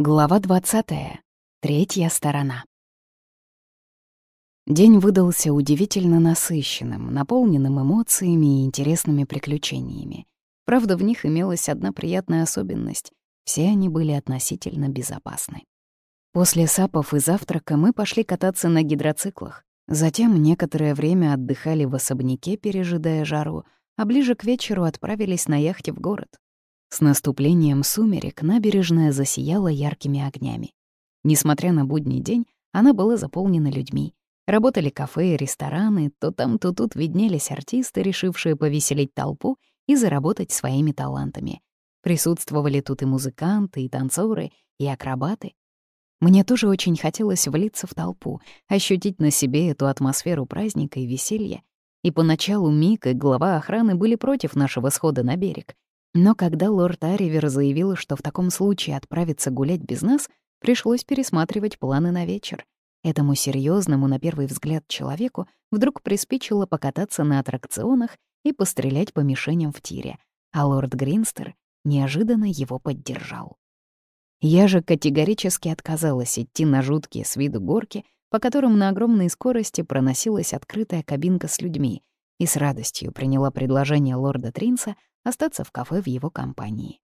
Глава 20. Третья сторона. День выдался удивительно насыщенным, наполненным эмоциями и интересными приключениями. Правда, в них имелась одна приятная особенность — все они были относительно безопасны. После сапов и завтрака мы пошли кататься на гидроциклах. Затем некоторое время отдыхали в особняке, пережидая жару, а ближе к вечеру отправились на яхте в город. С наступлением сумерек набережная засияла яркими огнями. Несмотря на будний день, она была заполнена людьми. Работали кафе и рестораны, то там, то тут виднелись артисты, решившие повеселить толпу и заработать своими талантами. Присутствовали тут и музыканты, и танцоры, и акробаты. Мне тоже очень хотелось влиться в толпу, ощутить на себе эту атмосферу праздника и веселья. И поначалу Мик и глава охраны были против нашего схода на берег — но когда лорд Аривер заявил, что в таком случае отправится гулять без нас, пришлось пересматривать планы на вечер. Этому серьезному на первый взгляд человеку вдруг приспичило покататься на аттракционах и пострелять по мишеням в тире, а лорд Гринстер неожиданно его поддержал. Я же категорически отказалась идти на жуткие с виду горки, по которым на огромной скорости проносилась открытая кабинка с людьми, и с радостью приняла предложение лорда Тринса остаться в кафе в его компании.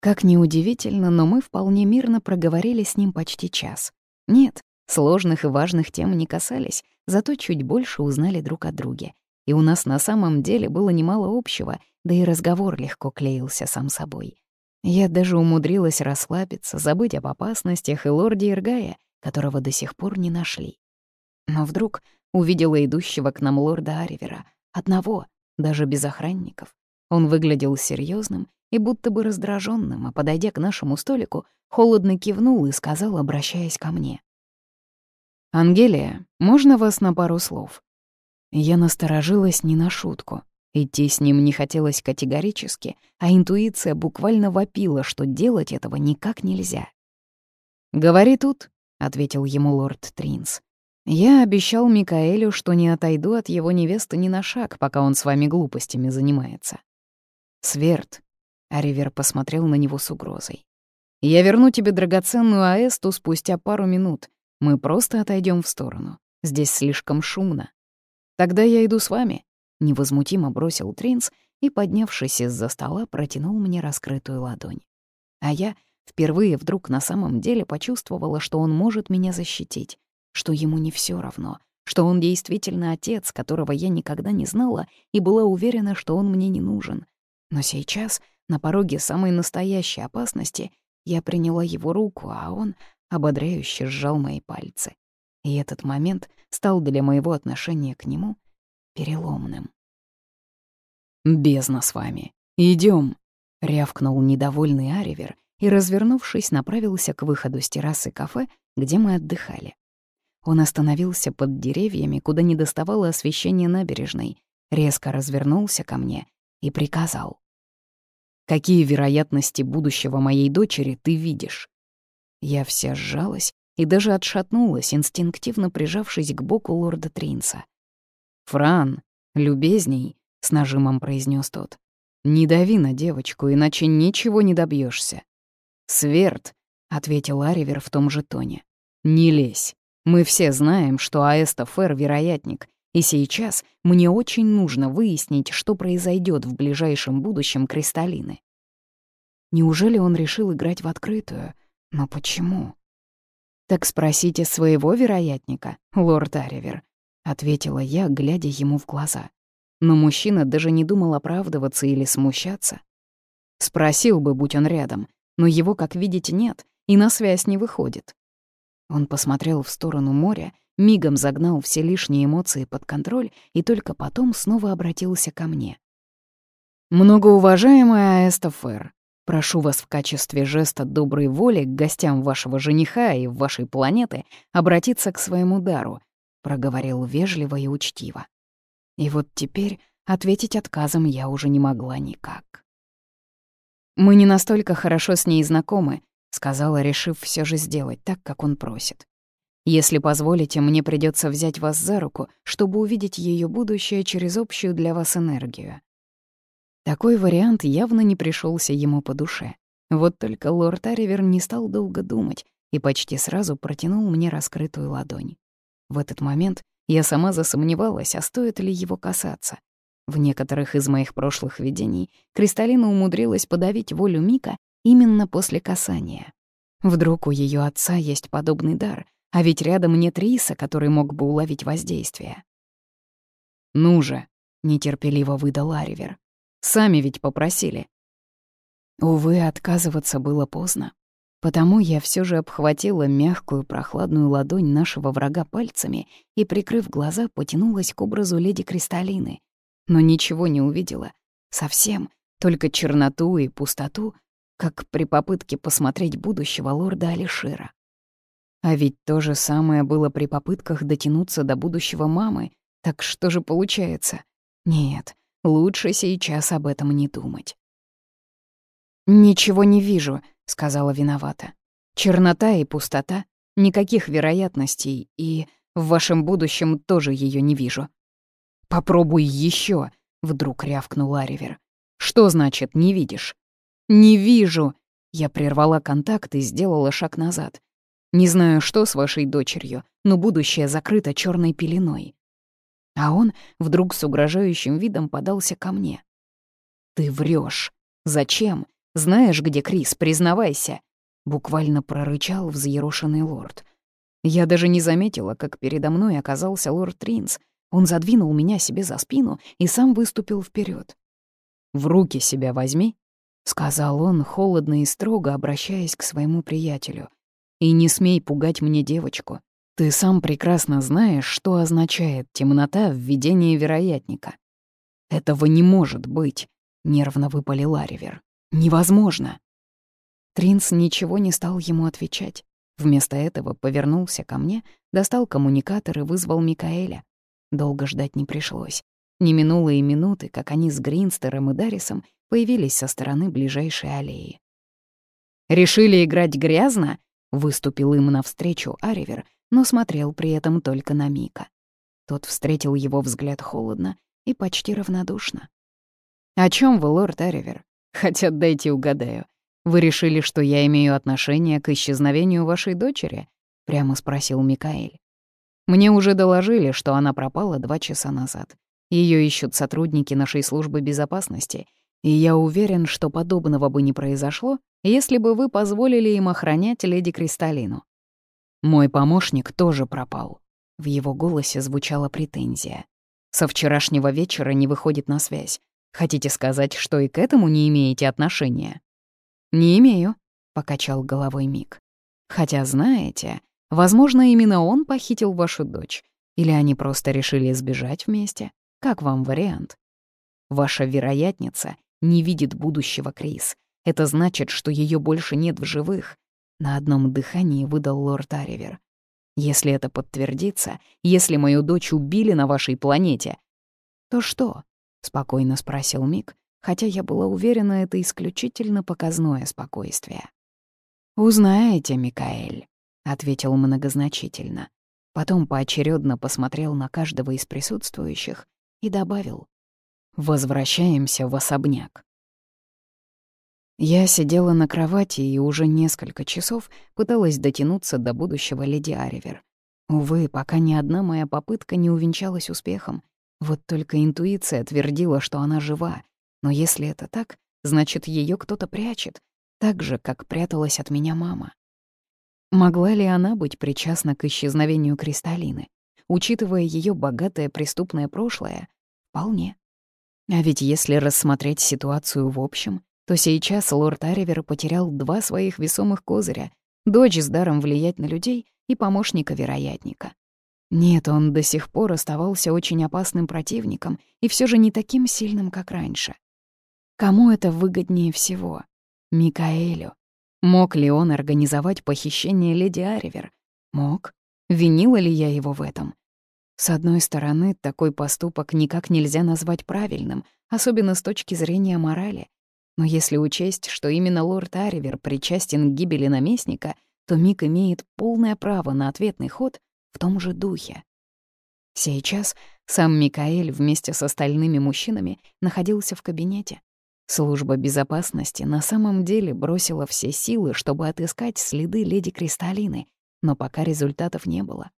Как ни удивительно, но мы вполне мирно проговорили с ним почти час. Нет, сложных и важных тем не касались, зато чуть больше узнали друг о друге. И у нас на самом деле было немало общего, да и разговор легко клеился сам собой. Я даже умудрилась расслабиться, забыть об опасностях и лорде Иргая, которого до сих пор не нашли. Но вдруг увидела идущего к нам лорда Аривера, одного, даже без охранников. Он выглядел серьезным и будто бы раздраженным, а подойдя к нашему столику, холодно кивнул и сказал, обращаясь ко мне. «Ангелия, можно вас на пару слов?» Я насторожилась не на шутку. Идти с ним не хотелось категорически, а интуиция буквально вопила, что делать этого никак нельзя. «Говори тут», — ответил ему лорд Тринс. «Я обещал Микаэлю, что не отойду от его невесты ни на шаг, пока он с вами глупостями занимается. «Сверд», — Аривер посмотрел на него с угрозой. «Я верну тебе драгоценную Аэсту спустя пару минут. Мы просто отойдем в сторону. Здесь слишком шумно. Тогда я иду с вами», — невозмутимо бросил Тринс и, поднявшись из-за стола, протянул мне раскрытую ладонь. А я впервые вдруг на самом деле почувствовала, что он может меня защитить, что ему не все равно, что он действительно отец, которого я никогда не знала и была уверена, что он мне не нужен — но сейчас, на пороге самой настоящей опасности, я приняла его руку, а он ободряюще сжал мои пальцы. И этот момент стал для моего отношения к нему переломным. «Бездна с вами. Идем, рявкнул недовольный Аривер и, развернувшись, направился к выходу с террасы кафе, где мы отдыхали. Он остановился под деревьями, куда не доставало освещения набережной, резко развернулся ко мне и приказал. «Какие вероятности будущего моей дочери ты видишь?» Я вся сжалась и даже отшатнулась, инстинктивно прижавшись к боку лорда Тринса. «Фран, любезней», — с нажимом произнес тот, — «не дави на девочку, иначе ничего не добьешься. «Сверд», — ответил Аривер в том же тоне, — «не лезь. Мы все знаем, что Аэста Фер — вероятник, и сейчас мне очень нужно выяснить, что произойдет в ближайшем будущем Кристаллины. Неужели он решил играть в открытую? Но почему? «Так спросите своего вероятника, лорд Аривер», — ответила я, глядя ему в глаза. Но мужчина даже не думал оправдываться или смущаться. Спросил бы, будь он рядом, но его, как видите, нет, и на связь не выходит. Он посмотрел в сторону моря, мигом загнал все лишние эмоции под контроль и только потом снова обратился ко мне. «Многоуважаемая Аэста Фэр, прошу вас в качестве жеста доброй воли к гостям вашего жениха и вашей планеты обратиться к своему дару», — проговорил вежливо и учтиво. И вот теперь ответить отказом я уже не могла никак. «Мы не настолько хорошо с ней знакомы», — сказала, решив все же сделать так, как он просит. Если позволите, мне придется взять вас за руку, чтобы увидеть ее будущее через общую для вас энергию. Такой вариант явно не пришелся ему по душе. Вот только лорд Аривер не стал долго думать и почти сразу протянул мне раскрытую ладонь. В этот момент я сама засомневалась, а стоит ли его касаться. В некоторых из моих прошлых видений Кристалина умудрилась подавить волю Мика именно после касания. Вдруг у ее отца есть подобный дар, а ведь рядом нет риса, который мог бы уловить воздействие. «Ну же», — нетерпеливо выдал Аривер. «Сами ведь попросили». Увы, отказываться было поздно. Потому я все же обхватила мягкую прохладную ладонь нашего врага пальцами и, прикрыв глаза, потянулась к образу леди Кристалины, но ничего не увидела. Совсем, только черноту и пустоту, как при попытке посмотреть будущего лорда Алишира. А ведь то же самое было при попытках дотянуться до будущего мамы, так что же получается? Нет, лучше сейчас об этом не думать. «Ничего не вижу», — сказала виновата. «Чернота и пустота, никаких вероятностей, и в вашем будущем тоже ее не вижу». «Попробуй еще, вдруг рявкнул Аривер. «Что значит «не видишь»?» «Не вижу!» Я прервала контакт и сделала шаг назад. «Не знаю, что с вашей дочерью, но будущее закрыто черной пеленой». А он вдруг с угрожающим видом подался ко мне. «Ты врешь. Зачем? Знаешь, где Крис, признавайся!» Буквально прорычал взъерошенный лорд. Я даже не заметила, как передо мной оказался лорд Тринс, он задвинул меня себе за спину и сам выступил вперед. «В руки себя возьми», — сказал он, холодно и строго обращаясь к своему приятелю. «И не смей пугать мне девочку. Ты сам прекрасно знаешь, что означает темнота в видении вероятника». «Этого не может быть», — нервно выпалил Аривер. «Невозможно». Тринц ничего не стал ему отвечать. Вместо этого повернулся ко мне, достал коммуникатор и вызвал Микаэля. Долго ждать не пришлось. Не минуло и минуты, как они с Гринстером и Даррисом появились со стороны ближайшей аллеи. «Решили играть грязно?» — выступил им навстречу Аривер, но смотрел при этом только на Мика. Тот встретил его взгляд холодно и почти равнодушно. «О чем вы, лорд Аривер? Хотя дайте угадаю. Вы решили, что я имею отношение к исчезновению вашей дочери?» — прямо спросил Микаэль. Мне уже доложили, что она пропала два часа назад. Ее ищут сотрудники нашей службы безопасности, и я уверен, что подобного бы не произошло, если бы вы позволили им охранять леди Кристалину. Мой помощник тоже пропал. В его голосе звучала претензия. Со вчерашнего вечера не выходит на связь. Хотите сказать, что и к этому не имеете отношения? Не имею, покачал головой Мик. Хотя, знаете, Возможно, именно он похитил вашу дочь. Или они просто решили сбежать вместе. Как вам вариант? Ваша вероятница не видит будущего Крис. Это значит, что ее больше нет в живых. На одном дыхании выдал лорд Аривер. Если это подтвердится, если мою дочь убили на вашей планете, то что? Спокойно спросил Мик, хотя я была уверена, это исключительно показное спокойствие. Узнаете, Микаэль ответил многозначительно. Потом поочередно посмотрел на каждого из присутствующих и добавил «Возвращаемся в особняк». Я сидела на кровати и уже несколько часов пыталась дотянуться до будущего леди Аривер. Увы, пока ни одна моя попытка не увенчалась успехом. Вот только интуиция твердила, что она жива. Но если это так, значит, ее кто-то прячет, так же, как пряталась от меня мама. Могла ли она быть причастна к исчезновению Кристаллины? Учитывая ее богатое преступное прошлое, вполне. А ведь если рассмотреть ситуацию в общем, то сейчас лорд Аривер потерял два своих весомых козыря — дочь с даром влиять на людей и помощника-вероятника. Нет, он до сих пор оставался очень опасным противником и все же не таким сильным, как раньше. Кому это выгоднее всего? Микаэлю. Мог ли он организовать похищение леди Аривер? Мог. Винила ли я его в этом? С одной стороны, такой поступок никак нельзя назвать правильным, особенно с точки зрения морали. Но если учесть, что именно лорд Аривер причастен к гибели наместника, то Мик имеет полное право на ответный ход в том же духе. Сейчас сам Микаэль вместе с остальными мужчинами находился в кабинете. Служба безопасности на самом деле бросила все силы, чтобы отыскать следы леди Кристалины, но пока результатов не было.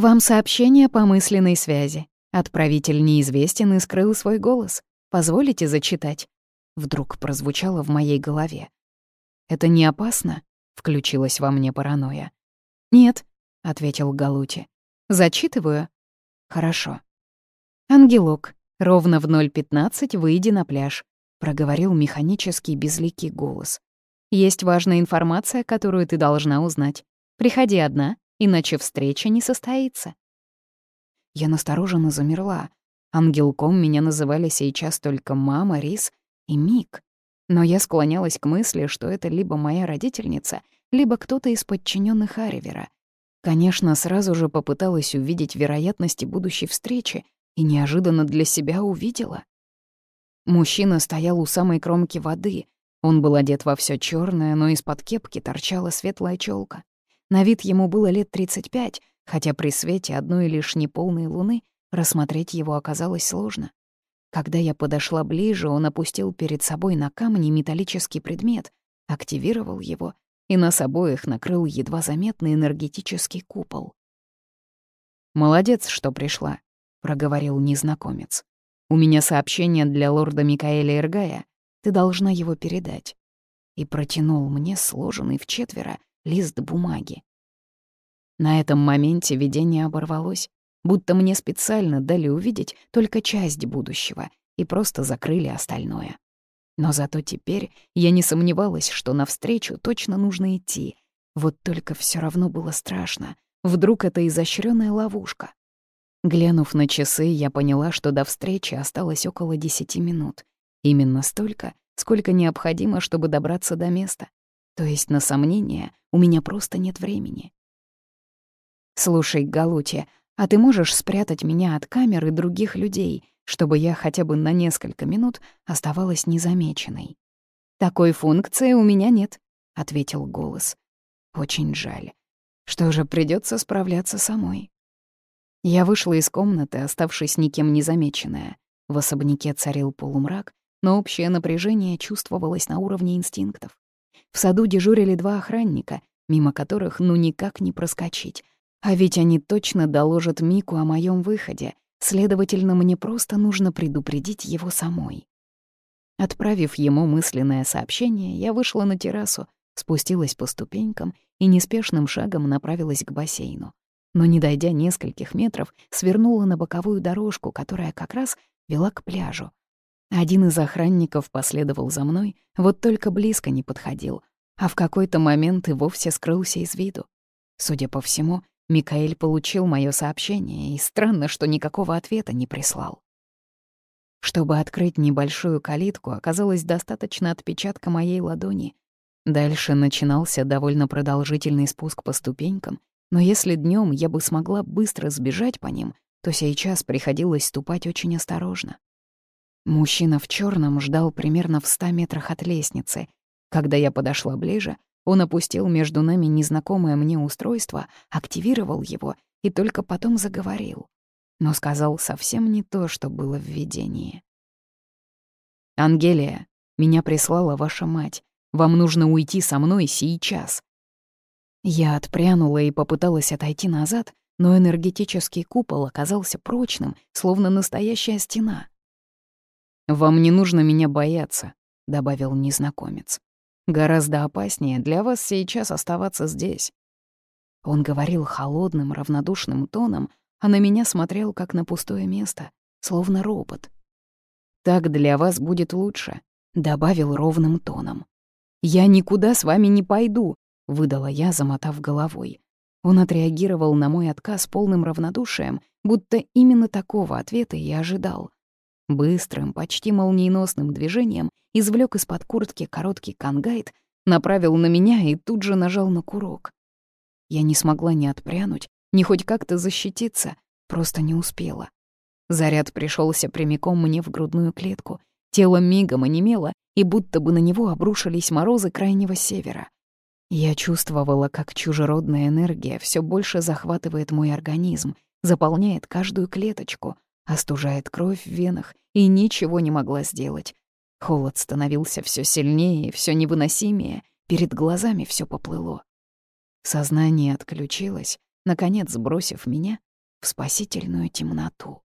«Вам сообщение по мысленной связи. Отправитель неизвестен и скрыл свой голос. Позволите зачитать?» Вдруг прозвучало в моей голове. «Это не опасно?» — включилась во мне паранойя. «Нет», — ответил Галути. «Зачитываю?» «Хорошо». «Ангелок, ровно в 0.15 выйди на пляж», — проговорил механический безликий голос. «Есть важная информация, которую ты должна узнать. Приходи одна, иначе встреча не состоится». Я настороженно замерла. Ангелком меня называли сейчас только мама, Рис и Мик. Но я склонялась к мысли, что это либо моя родительница, либо кто-то из подчиненных Аривера. Конечно, сразу же попыталась увидеть вероятности будущей встречи и неожиданно для себя увидела. Мужчина стоял у самой кромки воды. Он был одет во все черное, но из-под кепки торчала светлая челка. На вид ему было лет 35, хотя при свете одной лишь неполной луны рассмотреть его оказалось сложно. Когда я подошла ближе, он опустил перед собой на камни металлический предмет, активировал его, и нас обоих накрыл едва заметный энергетический купол. «Молодец, что пришла», — проговорил незнакомец. «У меня сообщение для лорда Микаэля Иргая. Ты должна его передать». И протянул мне сложенный в четверо лист бумаги. На этом моменте видение оборвалось будто мне специально дали увидеть только часть будущего и просто закрыли остальное. Но зато теперь я не сомневалась, что навстречу точно нужно идти. Вот только все равно было страшно. Вдруг это изощренная ловушка. Глянув на часы, я поняла, что до встречи осталось около десяти минут. Именно столько, сколько необходимо, чтобы добраться до места. То есть, на сомнение, у меня просто нет времени. «Слушай, Галути, а ты можешь спрятать меня от камер и других людей, чтобы я хотя бы на несколько минут оставалась незамеченной. «Такой функции у меня нет», — ответил голос. «Очень жаль. Что же, придется справляться самой». Я вышла из комнаты, оставшись никем незамеченная. В особняке царил полумрак, но общее напряжение чувствовалось на уровне инстинктов. В саду дежурили два охранника, мимо которых ну никак не проскочить, а ведь они точно доложат Мику о моем выходе, следовательно, мне просто нужно предупредить его самой. Отправив ему мысленное сообщение, я вышла на террасу, спустилась по ступенькам и неспешным шагом направилась к бассейну. Но, не дойдя нескольких метров, свернула на боковую дорожку, которая как раз вела к пляжу. Один из охранников последовал за мной, вот только близко не подходил, а в какой-то момент и вовсе скрылся из виду. Судя по всему, Микаэль получил мое сообщение, и странно, что никакого ответа не прислал. Чтобы открыть небольшую калитку, оказалось достаточно отпечатка моей ладони. Дальше начинался довольно продолжительный спуск по ступенькам, но если днем я бы смогла быстро сбежать по ним, то сейчас приходилось ступать очень осторожно. Мужчина в черном ждал примерно в ста метрах от лестницы. Когда я подошла ближе, он опустил между нами незнакомое мне устройство, активировал его и только потом заговорил. Но сказал совсем не то, что было в видении. «Ангелия, меня прислала ваша мать. Вам нужно уйти со мной сейчас». Я отпрянула и попыталась отойти назад, но энергетический купол оказался прочным, словно настоящая стена. «Вам не нужно меня бояться», — добавил незнакомец. Гораздо опаснее для вас сейчас оставаться здесь». Он говорил холодным, равнодушным тоном, а на меня смотрел как на пустое место, словно робот. «Так для вас будет лучше», — добавил ровным тоном. «Я никуда с вами не пойду», — выдала я, замотав головой. Он отреагировал на мой отказ полным равнодушием, будто именно такого ответа я ожидал. Быстрым, почти молниеносным движением извлек из-под куртки короткий кангайт, направил на меня и тут же нажал на курок. Я не смогла ни отпрянуть, ни хоть как-то защититься, просто не успела. Заряд пришелся прямиком мне в грудную клетку. Тело мигом онемело, и будто бы на него обрушились морозы крайнего севера. Я чувствовала, как чужеродная энергия все больше захватывает мой организм, заполняет каждую клеточку — остужает кровь в венах и ничего не могла сделать. Холод становился все сильнее, все невыносимее, перед глазами все поплыло. Сознание отключилось, наконец сбросив меня в спасительную темноту.